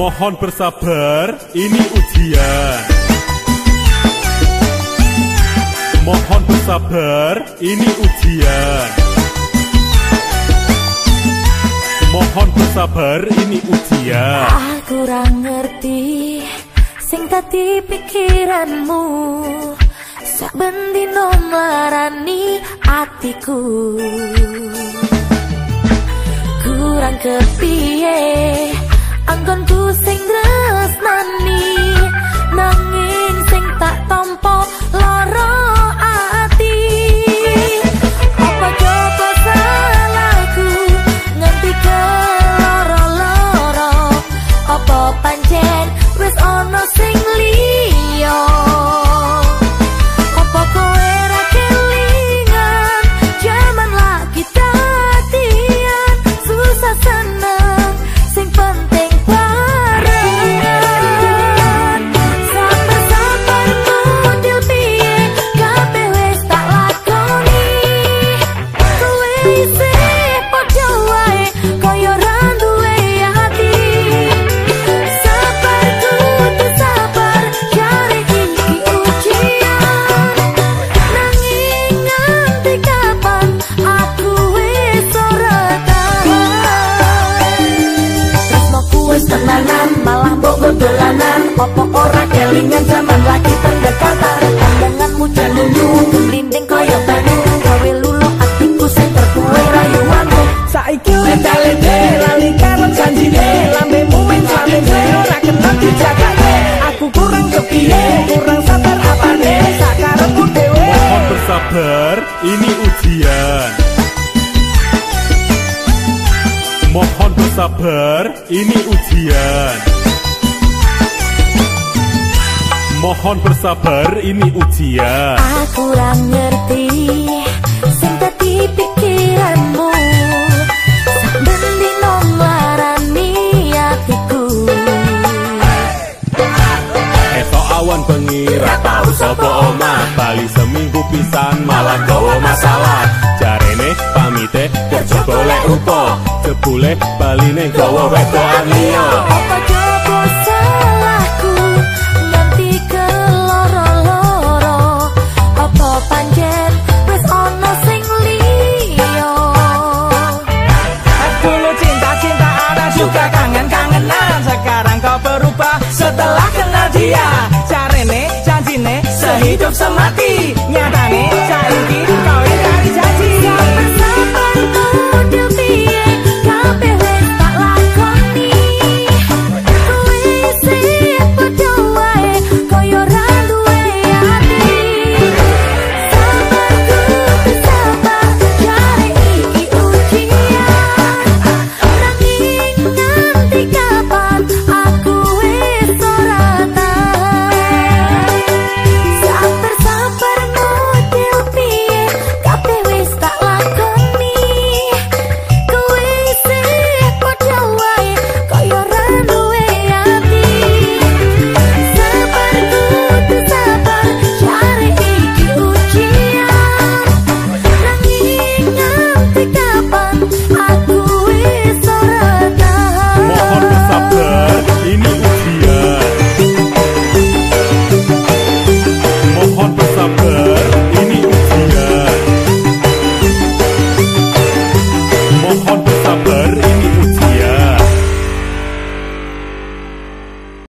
Mohon bersabar, ini ujian. Mohon bersabar, ini ujian. Mohon bersabar, ini ujian. Aku kurang ngerti sing tadi pikiranmu. Sak bendino melarani atiku. Kurang kepiye anggonku sing tresnani Tenanan malah mbok dolanan Opo ora kelingan zaman lagi pendekatan. Pandanganmu jalunyu Gelinding koyo banyu Gawe lulu atiku sing terkuwe rayuanmu Saiki lenda-lende lali karo janjine. Lambemu men lambene ora kena dijagane Aku kurang kepiye, kurang sabar apane. Sakarepku dhewe. Mohon bersabar, ini ujian. Bersabar, ini ujian. Mohon bersabar, ini ujian. Aku ora ngerti sing pikiranmu awan bengi ra tau sapa omah Bali seminggu pisan malah gawa masalah Pamite kerja golek upo Jebule baline gawa wedokan liya. Apa coba salahku nganti ke loro-loro Apa panjen wis ono sing liya? Dulu cinta-cintaan juga kangen-kangenan. Sekarang kau berubah setelah kenal dia. Carene, janjine, sehidup semati. Nyatane,